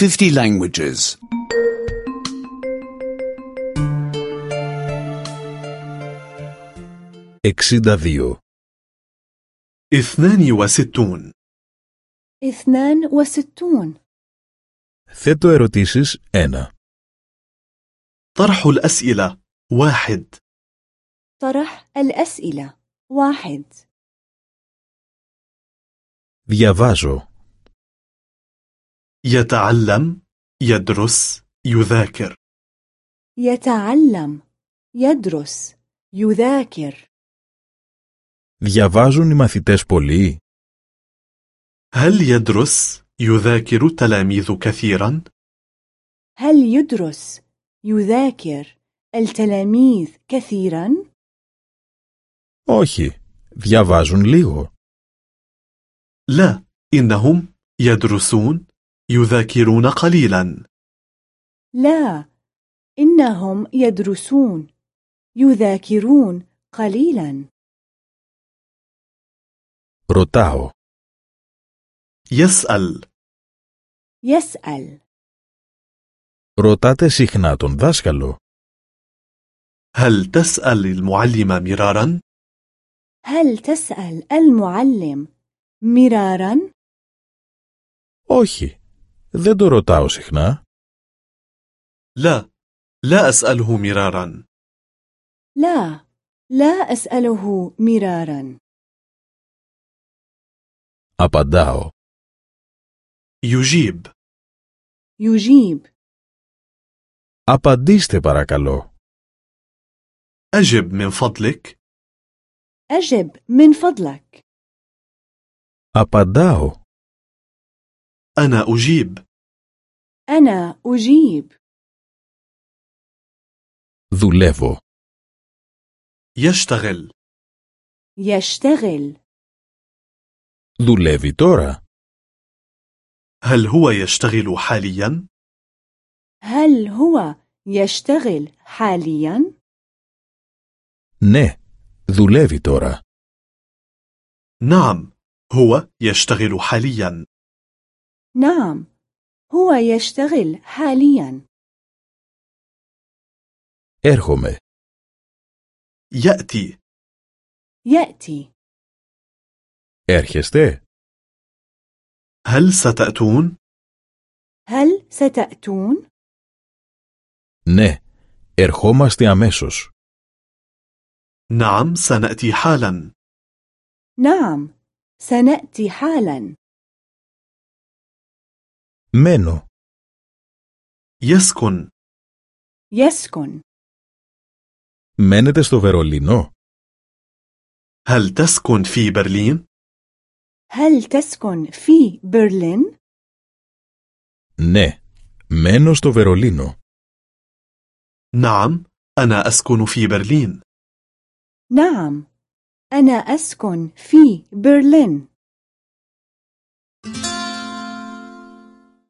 50 languages. 62. 62 اثنان وستون Θέτω ερωτήσεις 1. طرح الأسئلة واحد طرح الأسئلة واحد Διαβάζω. يتعلم يدرس يذاكر يتعلم يدرس يذاكر Διαβάζουν οι μαθητές πολύ. هل يدرس يذاكر التلاميذ كثيرا؟ هل يدرس يذاكر التلاميذ كثيرا؟ Όχι. Διαβάζουν λίγο. لا إنهم يدرسون يذاكرون قليلا لا إنهم يدرسون يذاكرون قليلا Ρωτάω. يسأل يسأل Ρωτάτε συχνά τον δάσκαλο. هل تسأل المعلم مرارا؟ هل تسأل المعلم مرارا؟ Όχι. Δεν το ρωτάω συχνά. لا لا أسأله مرارا لا لا أسأله مرارا Απαντάω. يجيب يجيب Απαντήστε παρακαλώ. أجب من فضلك أجب من فضلك Απαντάω. أنا أجيب أنا أجيب Δουλεύω. يشتغل يشتغل Δουλεύει τώρα. هل هو يشتغل حاليا؟ هل هو يشتغل حاليا؟ Ναι. Δουλεύει τώρα. نعم هو يشتغل حاليا نعم هو يشتغل حاليا Έρχομαι. يأتي يأتي Έρχεστε. هل ستأتون؟ هل ستأتون؟ Ναι. Ερχόμαστε αμέσως. نعم سنأتي حالا نعم سنأتي حالا Μένω. يسكن يسكن Μένετε στο Βερολίνο. هل تسكن في برلين؟ هل تسكن في برلين؟ Ναι. Μένω στο Βερολίνο. نعم أنا أسكن في برلين نعم أنا أسكن في برلين